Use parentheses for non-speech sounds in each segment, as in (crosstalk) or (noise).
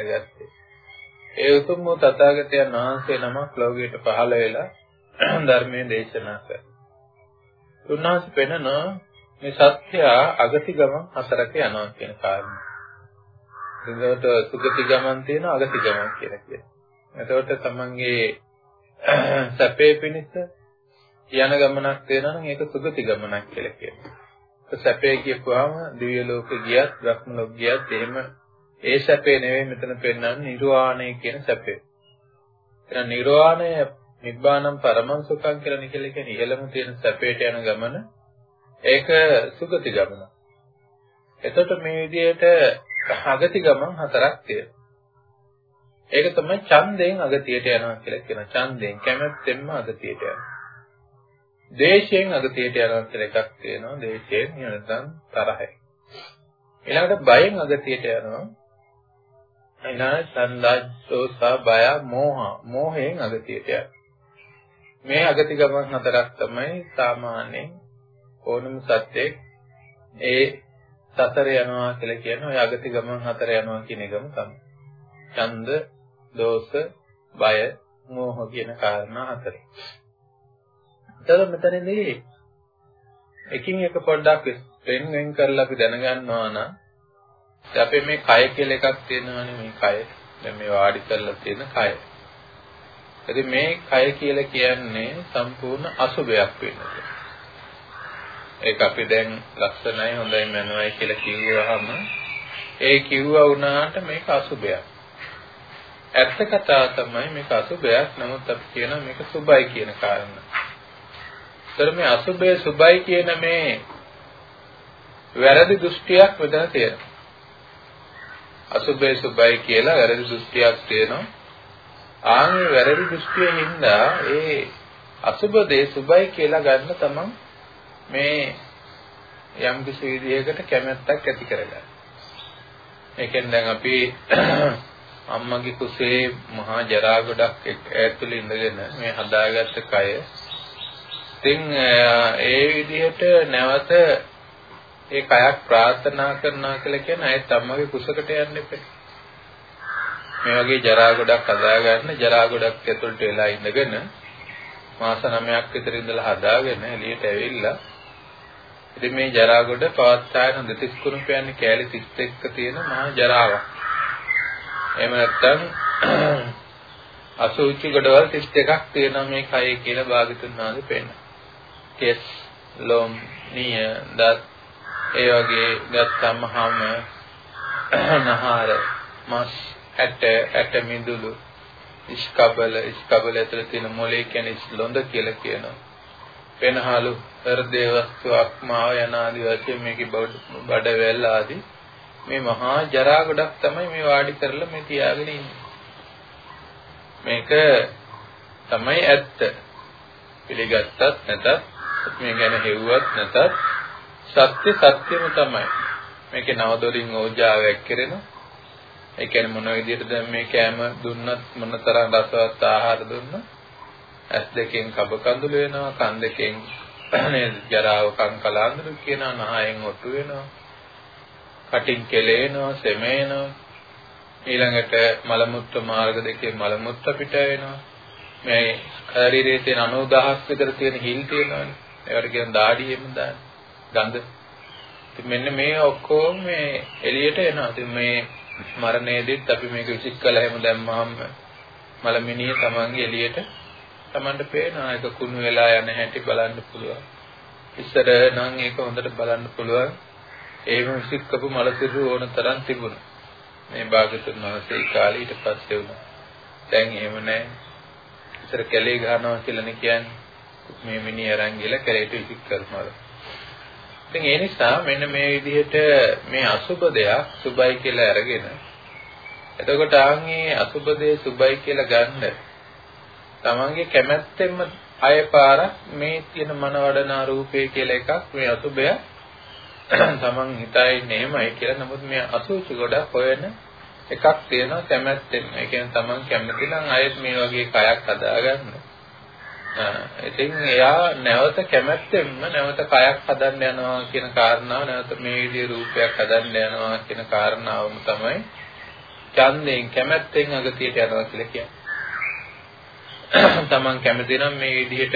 ගත්තේ. ඒ උතුම් වූ තථාගතයන් වහන්සේ නමක් ලෝකයට පහළ වෙලා (clears throat) ධර්මයේ දේශනා කළා. උන්වහන්සේ පෙන්නන මේ සත්‍ය අගති ගමන් හතරක යනවා කියන කාරණා. එතකොට සුගති ගමන් තියෙනවා අගති ගමන් කියලා කියනවා. එතකොට තමන්ගේ (clears throat) සැපේ පිණිස යන ගමනක් තියෙනවා නම් ඒක සුගති ගමනක් කියලා කියනවා. සැපේ කියපුවාම දිව්‍ය ලෝක ගියත්, බ්‍රහ්ම ලෝක ගියත් එහෙම ඒ සැපේ නෙවෙයි මෙතන පෙන්වන්නේ නිර්වාණය කියන සැපේ. එහෙනම් නිර්වාණය නිබ්බානම් පරමං සුඛං කියලා නිකල කියන්නේ ඉහළම තියෙන සැපේට යන ගමන ඒක සුගති ගමන. එතකොට මේ විදිහට අගති ගමන් හතරක් තියෙනවා. ඒක තමයි ඡන්දයෙන් අගතියට යනවා කියලා කියන ඡන්දයෙන් කැමැත්තෙන්ම අගතියට යනවා. දේශයෙන් අගතියට යනවා කියලා එකක් තියෙනවා. දේශයෙන් නැත්නම් තරහයි. ඊළඟට බයෙන් අගතියට යනවා. ඊළඟ සන්දාජ්ජෝසා බය මෝහ මෝහයෙන් අගතියට යනවා. මේ අගති ගමන් හතරක් තමයි සාමාන්‍යයෙන් ඕනම සත්‍යයක් ඒ සතර යනවා කියලා කියන ඔය අගති ගමන් හතර යනවා කියන එකම තමයි. ඡන්ද, දෝෂ, බය, මෝහ කියන කාරණා හතරේ. එතකොට මෙතනදී එකින් එක පොඩ්ඩක් වෙන වෙන කරලා අපි දැනගන්නවා නම් අපේ මේ කය කියලා එකක් තියෙනවානේ මේ කය. දැන් මේ වාඩි කරලා තියෙන කය. ඉතින් මේ කය කියලා කියන්නේ සම්පූර්ණ අසුබයක් වෙනවා. ඒක අපි දැන් ලක්ෂණයි හොඳයි මනවයි කියලා කිව්වහම ඒ කිව්වා වුණාට මේක අසුබයක්. ඇත්ත කතාව තමයි මේක අසුබයක්. නමුත් අපි කියනවා මේක සුබයි කියන කාරණා. ඒතර මේ අසුබය සුබයි කියන මේ වැරදි දෘෂ්ටියක් මෙතන තියෙනවා. අසුබය සුබයි කියලා වැරදි දෘෂ්ටියක් තියෙනවා. ආන්ගේ වැරදි දෘෂ්ටියෙන් හින්දා ඒ අසුබ දේ සුබයි කියලා ගන්න තමන් මේ යම් කිසි විදිහකට කැමැත්තක් ඇති කරගන්න. ඒ කියන්නේ දැන් අපි (clears throat) අම්මගේ කුසේ මහා ජරා ගොඩක් ඈතුළේ ඉඳගෙන මේ හදාගත්ත කය ඉතින් ඒ විදිහට නැවත ඒ කයක් ප්‍රාර්ථනා කරනවා කියලා කියන අයත් අම්මගේ කුසකට යන්න එපා. මේ වගේ ජරා ගොඩක් හදාගන්න ජරා ගොඩක් ඇතුළට වෙලා ඉඳගෙන මාස 9ක් විතර ඉඳලා හදාගෙන එළියට ඇවිල්ලා ඉතින් මේ ජරා ගොඩ පවත්තාන දෙතිස් කුණුපයන්නේ කෑලි 31ක තියෙන මහා ජරාවක්. එහෙම නැත්නම් (clears throat) අසුචි ගොඩවල් 31ක් තියෙනවා මේ කයේ කියලා භාගතුන් වහන්සේ පෙන්නනවා. කෙස්, ලොම්, නිය, දත් ඒ වගේ ගත්තම හැම නහර, මස්, ඇට, ඇට මිදුළු, ඉස්කබල, ඉස්කබල ඇතුළේ තියෙන මොලේ කියන්නේ ලොඳ කියලා කියනවා. පෙනහලු හෘදේ වස්තුවක් මාව යන ආදි වශයෙන් මේකේ බඩ වැල් ආදී මේ මහා ජරා ගොඩක් තමයි මේ වාඩි කරලා මේ තියාගෙන ඉන්නේ. මේක තමයි ඇත්ත. පිළිගත්තත් නැතත් මේ ගැන හෙව්වත් නැතත් සත්‍ය සත්‍යම තමයි. මේකේ නවදොරින් ඕජාවක් කෙරෙනවා. ඒ කියන්නේ මොන විදිහටද මේ කෑම දුන්නත් මොනතරම් රසවත් ආහාර දුන්නත් ඇස් දෙකෙන් කබ කඳුළු වෙනවා කන් දෙකෙන් (clears throat) නේද? ජරාව කන් කලාඳුරු කියනවා නහයෙන් ඔට්ටු වෙනවා. කටින් කෙලේනවා සෙමේනවා. ඊළඟට මල මුත්‍ර මාර්ග දෙකේ මල මුත්‍ර පිට වෙනවා. මේ ශරීරයේ තියෙන 90000ක් විතර තියෙන හිල් තියෙනවානේ. ඒවට කියන දාඩියෙම දාන ගඳ ඉතින් මෙන්න මේ ඔක්කොම මේ එළියට එනවා ඉතින් මේ මරණයේදීත් අපි මේක විසික් කළා හැම දැම්මහම මලමිනිය තමන්ගේ එළියට Tamanට පේනවා ඒක කුණු වෙලා යන හැටි බලන්න පුළුවන්. ඉස්සර නම් ඒක හොඳට බලන්න පුළුවන්. ඒවම සික්කපු මලසිරු ඕන තරම් තිබුණා. මේ භාගතුන් වහන්සේ කාලේ ඊට පස්සේ වුණා. දැන් එහෙම නැහැ. ඉස්සර කැලේ ගහනවා කියලානේ කියන්නේ. මේ මිනිහ අරන් ගිහලා කැලේට විසික් කරනවා. ඉතින් ඒ නිසා මෙන්න මේ විදිහට මේ අසුබ දෙයක් සුබයි කියලා අරගෙන එතකොට ආන්ගේ අසුබ දේ සුබයි කියලා ගන්න තමන්ගේ කැමැත්තෙන්ම අය පාරක් මේ තියෙන මනවඩනා රූපේ කියලා එකක් මේ අසුබය (clears throat) තමන් හිතන්නේ එහෙමයි කියලා. නමුත් මේ අසුචි ගොඩක් හොයන එකක් තියෙනවා කැමැත්තෙන් ඒ කියන්නේ තමන් කැමති නම් අයත් මේ වගේ කයක් හදාගන්න. ඉතින් එයා නැවත කැමැත්තෙන්ම නැවත කයක් හදන්න යනවා කියන කාරණාව නැවත මේ විදිහේ රූපයක් හදන්න යනවා කියන කාරණාවම තමයි ඡන්දයෙන් කැමැත්තෙන් අගතියට යනවා කියලා කියන්නේ. (clears throat) Taman කැමති නම් මේ විදිහට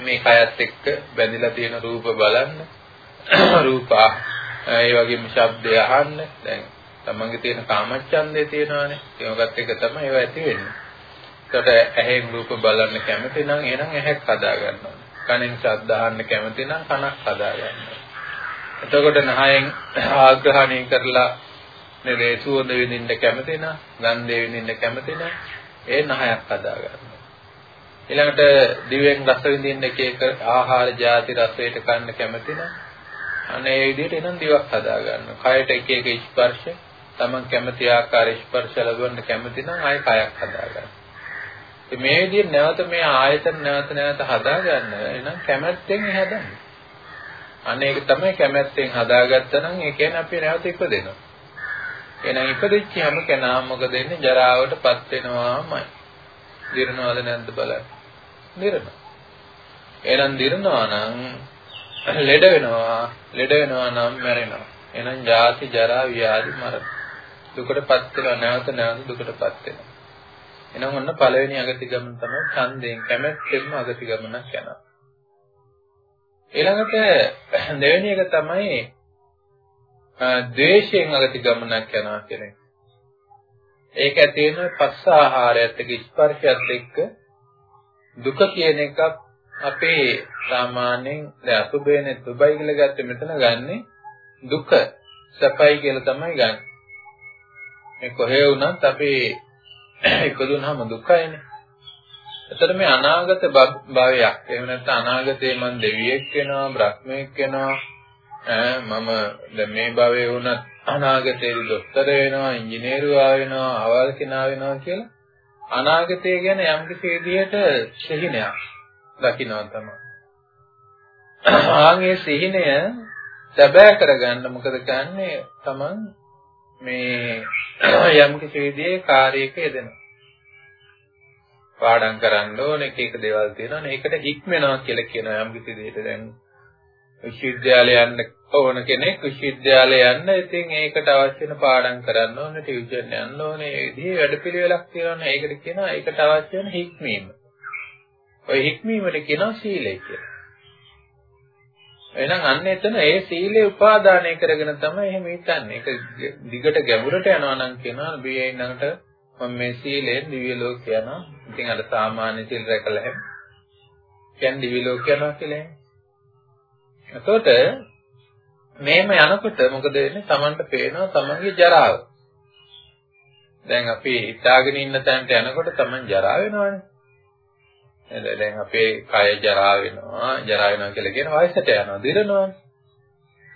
මේ කයත් එක්ක බැඳිලා තියෙන රූප බලන්න. (clears throat) රූප ඒ වගේම ශබ්දය අහන්න. දැන් තමන්ගේ තියෙන කාමච්ඡන්දේ තියෙනවානේ. ඒකත් එක තමයි ඒව ඇති වෙන්නේ. එතකොට ඇහෙන් රූප බලන්න කැමති නම් එහෙනම් ඇහැක් හදා ගන්නවා. කනෙන් ශබ්ද අහන්න කැමති නම් කනක් හදා ගන්නවා. එතකොට නහයෙන් ආග්‍රහණය කරලා මේ සුවඳ විඳින්න කැමති නම් ගන්ධය විඳින්න කැමති නම් ඒ නහයක් හදා ගන්නවා. ඊළඟට දිවෙන් රස විඳින්න එක එක ආහාර ಜಾති රසයට කන්න කැමති නම් අනේ ඒ විදිහට එනම් දිවක් හදා ගන්න. කයට එක එක ස්පර්ශ තමන් කැමති ආකාර ස්පර්ශ ලැබවන්න කැමති නම් ආය කයක් හදා ගන්න. මේ විදිහට නැවත මේ ආයතන නැවත නැවත හදා ගන්න. එහෙනම් කැමැත්තෙන් හදන්න. අනේ ඒක තමයි කැමැත්තෙන් හදාගත්තා නම් ඒ කියන්නේ අපි නැවත ඉපදෙනවා. එහෙනම් ඉපදෙච්ච හැම කෙනාම මොකද වෙන්නේ? ජරාවටපත් වෙනවාමයි. දිරනවද නැද්ද බලන්න. දිරනවා. එහෙනම් දිරනවා නම් ලෙඩ වෙනවා ලෙඩ වෙනවා නම් මැරෙනවා එහෙනම් ජාති ජරා ව්‍යාධි මරණ දුකටපත් වෙනවා නැවත නැවත දුකටපත් වෙනවා එහෙනම් ඔන්න පළවෙනි අගති ගමන තමයි ඡන්දයෙන් කැමැත්තෙන්ම අගති ගමනක් යනවා. ඊළඟට (clears throat) දෙවෙනි එක තමයි ද්වේෂයෙන් අගති ගමනක් යනවා කියන්නේ ඒක ඇති වෙන පස්ස ආහාරයත් එක්ක ස්පර්ශයත් එක්ක දුක කියන එකක් අපේ සාමාන්‍යයෙන් දැන් අසුබේනේ සුබයි කියලා ගත්තේ මෙතන ගන්නෙ දුක. සැපයි කියලා තමයි ගන්න. මේ කොහේ වුණත් අපි ඉපදුනහම දුකයිනේ. එතකොට මේ අනාගත භවයක්. එහෙම නැත්නම් අනාගතේ මං දෙවියෙක් වෙනවා, බ්‍රහ්මයෙක් වෙනවා. මම දැන් මේ භවයේ වුණත් අනාගතේදී දොස්තර වෙනවා, ඉංජිනේරුවා වෙනවා, අවල් කෙනා වෙනවා කියලා අනාගතය ගැන යම් කිසි විදිහට සිහිනයක් දකින්නවා තමයි. ආන්ගේ සිහිනය සැබෑ කරගන්න මොකද කරන්නේ? Taman මේ යම් කිසි විදිහේ කාර්යයක යෙදෙනවා. පාඩම් කරන්න ඕන එක එක දේවල් තියෙනවා. ඒකට හික්මනවා කියලා කියනවා යම් කිසි දෙයකට දැන් විශ්වවිද්‍යාලය යන්න ඕන කෙනෙක් විශ්වවිද්‍යාලය යන්න ඉතින් ඒකට අවශ්‍ය වෙන පාඩම් කරන්න ඕන ටියුෂන් යන්න ඕන ඒ විදිහේ වැඩපිළිවෙලක් තියෙනවා. ඒකට කියනවා ඒකට අවශ්‍ය වෙන හික්මීම. ඔය හික්මීමට කියනවා සීලය කියලා. එහෙනම් අන්න එතන ඒ සීලය උපාදානය කරගෙන තමයි එහෙම හිතන්නේ. ඒක දිගට ගැඹුරට යනවා නම් කියනවා බියේ ළඟට මම මේ සීලෙන් දිව්‍ය ලෝක යනවා. ඉතින් අර සාමාන්‍ය සීල් රැකලා හැම. කියන්නේ දිව්‍ය ලෝක යනවා කියලා එහෙම. එතකොට මේම යනකොට මොකද වෙන්නේ? Tamanට පේනවා Tamanගේ ජරාව. දැන් අපි හිතාගෙන ඉන්න තැනට යනකොට Taman ජරා වෙනවනේ. දැන් අපේ කය ජරා වෙනවා ජරා වෙනවා කියලා කියන වයසට යනවා දිරනවා.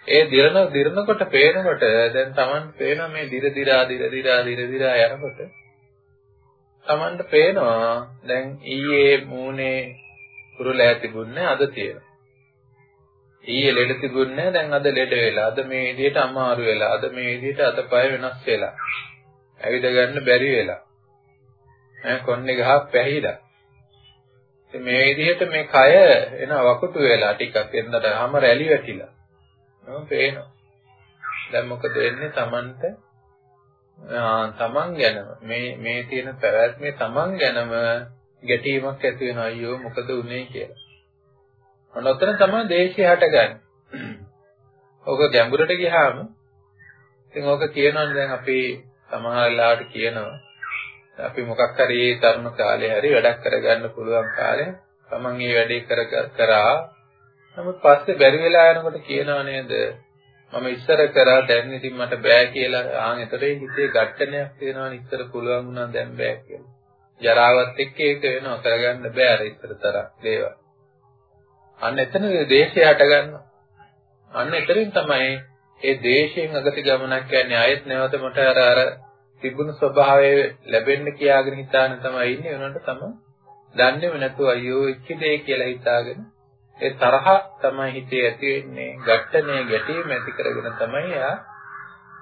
ඒ දිරන දිරනකොට පේනකොට දැන් Taman පේනවා මේ දිර දිරා දිර දිරා දිර දිරා යනකොට Tamanට පේනවා දැන් ඊයේ මූණේ කුරුලෑ තිබුණේ අද තියෙනවා. ඊයේ ලෙඩ තිබුණේ දැන් අද ලෙඩ වෙලා අද මේ විදිහට අමාරු වෙලා අද මේ විදිහට අතපය වෙනස් වෙලා ඇවිද ගන්න බැරි වෙලා ඈ කොන්නේ ගහක් පැහිලා. මේ විදිහට මේ කය එන වකුටු වෙලා ටිකක් එන්නට හැම රැලි වැටිලා. නෝ පේනවා. දැන් මොකද වෙන්නේ Tamanට? තමන් ගැනම මේ මේ තියෙන පැවැත්මේ තමන් ගැනම ගැටීමක් ඇති වෙනවා අයියෝ මොකද උනේ කියලා. අනොතන තමයි දේශය හටගන්නේ. ඕක ගැඹුරට ගියාම ඉතින් ඕක කියනවනේ දැන් අපි සමහර වෙලාවට කියනවා අපි මොකක් හරි ඒ තරුණ කාලේ හරි වැඩක් කරගන්න පුළුවන් කාලේ තමන් මේ වැඩේ කර කරා. නමුත් පස්සේ බැරි වෙලා යනකොට කියනව නේද? මම ඉස්සර කරා දැන් ඉතින් මට බෑ කියලා ආන් එතරේ හිතේ ගැටණයක් තියෙනවනේ ඉස්සර පුළුවන් වුණා දැන් බෑ කියලා. ජරාවත් එක්ක ඒක වෙනවා කරගන්න බෑ අර ඉස්සර තරම් දේවල්. අන්න එතන දේශය හට ගන්නවා. අන්න එතනින් තමයි ඒ දේශයෙන් අගති ගමනක් යන්නේ. ආයෙත් නැවත මට අර අර තිබුණු ස්වභාවය ලැබෙන්න කියාගෙන හිතාන තමයි ඉන්නේ. උනට තමයි දන්නේම නැතුව අයියෝ එච්ච දෙය කියලා හිතාගෙන ඒ තරහ තමයි හිතේ ඇති වෙන්නේ. ගැටනේ ගැටීම ඇති කරගෙන තමයි එයා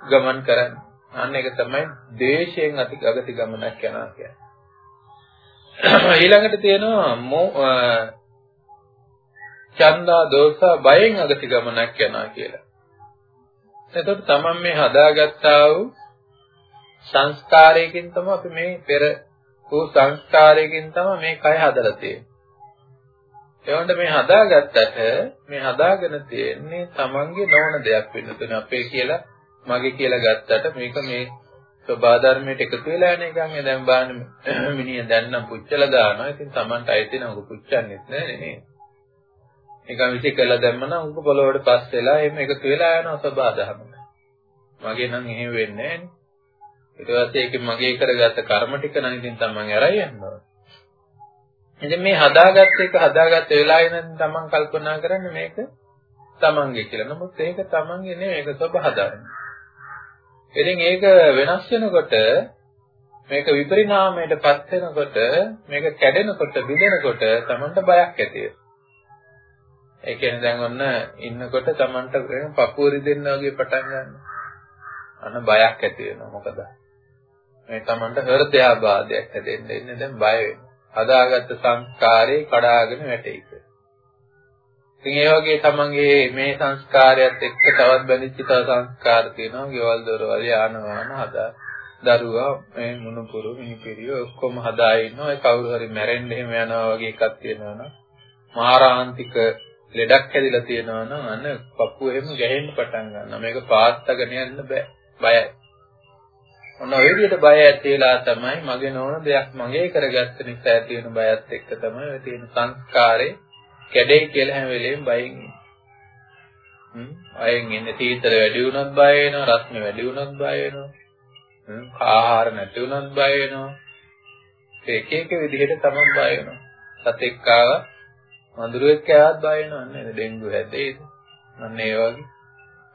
ගමන් කරන්නේ. අන්න ඒක තමයි දේශයෙන් අති අගති ගමනක් යනවා කියන්නේ. (clears throat) ඊළඟට තියෙනවා චන්දා දෝසා බයෙන් අගති ගමනක් යනවා කියලා. එතකොට තමන් මේ හදාගත්තා වූ සංස්කාරයකින් තමයි අපි මේ පෙර වූ සංස්කාරයකින් තමයි මේ කය හදලා තියෙන්නේ. ඒවන්ට මේ හදාගත්තට මේ හදාගෙන තියෙන්නේ Tamange නොවන දෙයක් වෙන්න තුන. අපේ කියලා මගේ කියලා ගත්තට මේක මේ සබා ධර්මයට එකතු වෙලා යන එකක් නේ. දැන් බාන්න මිනිහ දැන් නම් පුච්චලා දානවා. ඉතින් Tamanට අයිති නම් උග පුච්චන්නෙත් නෑ නේ නිකන් විසි කළා දැම්ම නම් උග පොළොවට පස් වෙලා එහෙම එකතු වෙලා යනවා සබා ධර්ම මගේ නම් එහෙම වෙන්නේ නෑනේ ඊට පස්සේ ඒක මගේ කරගත්ත කර්ම ටික නම් ඉතින් Taman ඇරයි යනවා ඉතින් මේ හදාගත්ත එක හදාගත්ත වෙලාවේ නම් Taman කල්පනා කරන්නේ මේක Tamanගේ කියලා. නමුත් ඒක Tamanගේ නෙවෙයි ඒක සබ හදාගන්න. ඉතින් ඒක වෙනස් වෙනකොට මේක විපරිණාමයටපත් වෙනකොට මේක කැඩෙනකොට බිඳෙනකොට Tamanට බයක් ඇති වෙනවා. ඒ කියන්නේ දැන් ඔන්න ඉන්නකොට Tamanට පපුව රිදෙන්න වගේ පටන් ගන්නවා. අන්න බයක් ඇති වෙනවා. මොකද මේ Tamanට හෘදයාබාධයක් හැදෙන්න ඉන්නේ දැන් බය වෙනවා. හදාගත්ත සංස්කාරේ කඩාගෙන වැටෙයිද. ඉතින් ඒ වගේ තමන්ගේ මේ සංස්කාරයත් එක්ක තවත් බැඳිච්ච තව සංස්කාර තියෙනවා. ගෙවල් දොරවල් යාන වාහන හදා දරුවා මේ මුණුපුරු මිනිපිරිය ඔක්කොම හදා ඉන්නවා. ඒ කවුරු හරි මැරෙන්න එහෙම යනවා වගේ එකක් තියෙනවා නම් මාරාන්තික ලෙඩක් හැදිලා තියෙනවා නම් අන්න පපුව එහෙම ගැහෙන්න පටන් ගන්නවා. මේක පාත්තගෙන යන්න බෑ. බයයි. ඔන්න ඔය විදිහට බය ඇති වෙලා තමයි මගේ නොවන දෙයක් මගේ කරගත්ත නිසා ඇති වෙන බයත් එක්ක තමයි ඔය තියෙන සංස්කාරේ කැඩෙයි කියලා හැම වෙලෙම බයෙන් ඉන්නේ. හ්ම් අයෙන් ඉන්නේ තීතර වැඩි වුණොත් බය වෙනවා, රස්නේ වැඩි වුණොත් බය වෙනවා. හ්ම් ආහාර නැති වුණොත් බය වෙනවා. ඒක එක විදිහට තමයි බය වෙනවා. සතෙක් ආව වඳුරෙක් ආවත් බය වෙනවා නේද? ඩෙන්ගු හැදෙයිද? අන්න ඒ වගේ.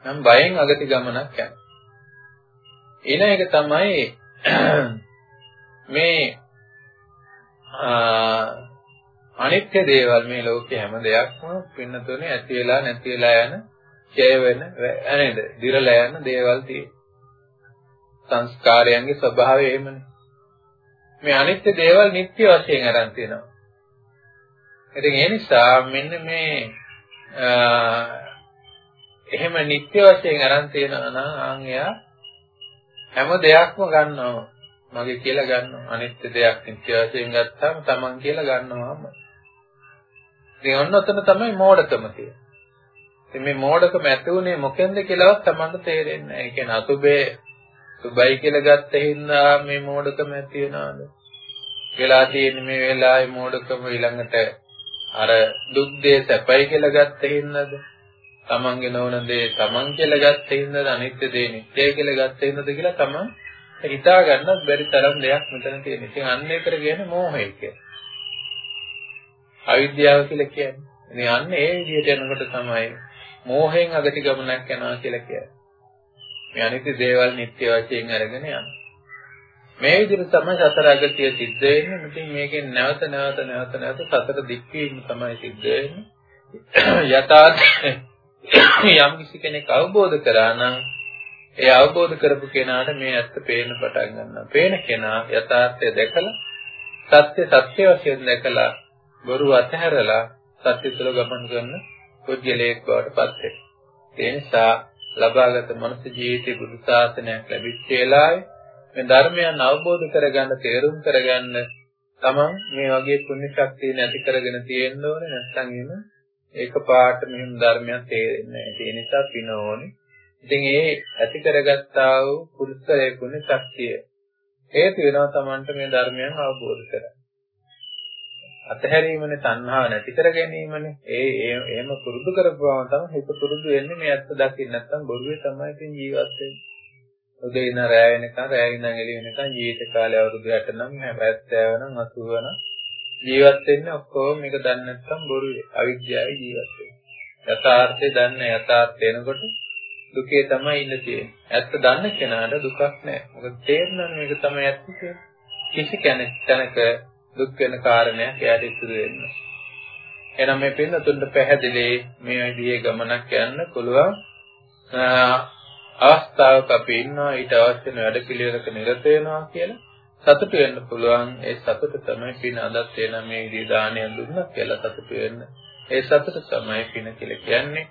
නම් බයෙන් අගති ගමනක් යනවා. එන එක තමයි මේ අනිත්‍ය දේවල් මේ ලෝකේ හැම දෙයක්ම පින්නතුනේ ඇති වෙලා නැති වෙලා යන ඡය වෙන නේද? දිරලා යන දේවල් තියෙන. සංස්කාරයන්ගේ ස්වභාවය එහෙමනේ. මේ අනිත්‍ය දේවල් නිට්ටය වශයෙන් අරන් තියෙනවා. ඉතින් ඒ නිසා මෙන්න මේ එහෙම නිට්ටය වශයෙන් අරන් තියෙනවා නම් ආන් එයා හැම දෙයක්ම ගන්නවා. මගේ කියලා ගන්නවා. අනිත්‍ය දෙයක් නිත්‍ය වශයෙන් ගත්තාම Taman කියලා ගන්නවාම. ඉතින් ඔන්න ඔතන තමයි මෝඩකම තියෙන්නේ. ඉතින් මේ මෝඩකම ඇති උනේ මොකෙන්ද කියලාවත් Tamanට තේරෙන්නේ නැහැ. ඒ කියන්නේ අසුබේ සුබයි කියලා ගත්ත හින්දා මේ මෝඩකම ඇති වෙනවද? වෙලා තියෙන්නේ මේ වෙලාවේ මෝඩකම ඊළඟට අර දුක් දේ සැපයි කියලා ගත්ත හින්දාද? තමන්ගේ නොවන දේ තමන් කියලා ගත්ත හින්දාද අනිත්‍ය දේ නිත්‍යයි කියලා ගත්ත හින්දාද කියලා තමන් හිතා ගන්නත් බැරි තරම් දෙයක් මෙතන තියෙන. ඉතින් අන්න ඒකට කියන්නේ මෝහය කියන්නේ. අවිද්‍යාව කියලා කියන්නේ. ඉතින් අන්න ඒ විදිහට යනකොට තමයි මෝහයෙන් අගති ගමනක් යනවා කියලා කියන්නේ. මේ අනිත්‍ය දේවල් නිත්‍ය වශයෙන් අරගෙන යනවා. මේ විදිහට තමයි සතර අගතිය සිද්ධ වෙන්නේ. ඉතින් මේකෙන් නැවත නැවත නැවත නැවත සතර දික්වීම තමයි සිද්ධ වෙන්නේ. යථාර්ථ යම් කිසි කෙනෙක් අවබෝධ කරා නම් ඒ අවබෝධ කරපු කෙනාට මේ ඇත්ත පේන්න පටන් ගන්නවා. පේන කෙනා යථාර්ථය දැකලා සත්‍ය සත්‍ය වශයෙන් දැකලා බොරු අතහැරලා සත්‍ය තුළ ගමන් කරන පුද්ගලයෙක් බවට පත් වෙනවා. ඒ නිසා ලබාගත මනුස්ස ජීවිතේ බුදු සාසනයක් ලැබිච්ච වෙලාවේ මේ ධර්මයන් අවබෝධ කරගන්න තේරුම් කරගන්න තමන් මේ වගේ පුණ්‍ය ශක්තිය නැති කරගෙන තියෙන්න ඕනේ නැත්නම් එහෙම ඒකපාරට මෙහෙම ධර්මයක් තේරෙන්නේ නැහැ. ඒ නිසා පින ඕනේ. ඉතින් ඒ ඇති කරගත්තා වූ පුරුෂය ගුණ ශක්තිය හේතු වෙනවා Tamanට මේ ධර්මයන් අවබෝධ කරගන්න. අතහැරීමනේ තණ්හාව නැති කර ගැනීමනේ. ඒ එහෙම පුරුදු කරපුවාම තමයි හිත පුරුදු වෙන්නේ මේ ඇත්ත දකින්න නැත්නම් බොරුවේ තමයි ඉතින් ජීවත් වෙන්නේ. උදේ ඉඳන් රැය වෙනකන් රැය ඉඳන් එළිය වෙනකන් ජීවිත කාලය අවුරුදු 60 නම් 70 නම් 80 නම් ජීවත් වෙන්නේ ඔක්කොම මේක දන්නේ නැත්නම් බොරුවේ අවිද්‍යාවේ ජීවත් වෙන්නේ. යථාර්ථය දන්නේ යථාර්ථය එනකොට දුකේ තමයි ඉන්න තියෙන්නේ. ඇත්ත දන්න කෙනාට දුකක් නැහැ. මොකද තේරෙනවා මේක තමයි ඇත්ත කියලා. කිසි කෙනෙක් තැනක දුක් වෙන කාරණයක් එයාට ඉතුරු වෙන්නේ. එහෙනම් මේ පින්නතුන්ට පැහැදිලි මේ විදිහේ ගමනක් යන්න පුළුවන්. අවස්ථාවක අපි ඉන්නවා ඊට අවශ්‍ය වැඩ පිළිවෙලක නිරත වෙනවා කියලා සතුට වෙන්න පුළුවන්. ඒ සතුට තමයි පින අදත් වෙන මේ විදිහ දානය දුන්නා කියලා සතුට වෙන්න. ඒ සතුට තමයි පින කියලා කියන්නේ.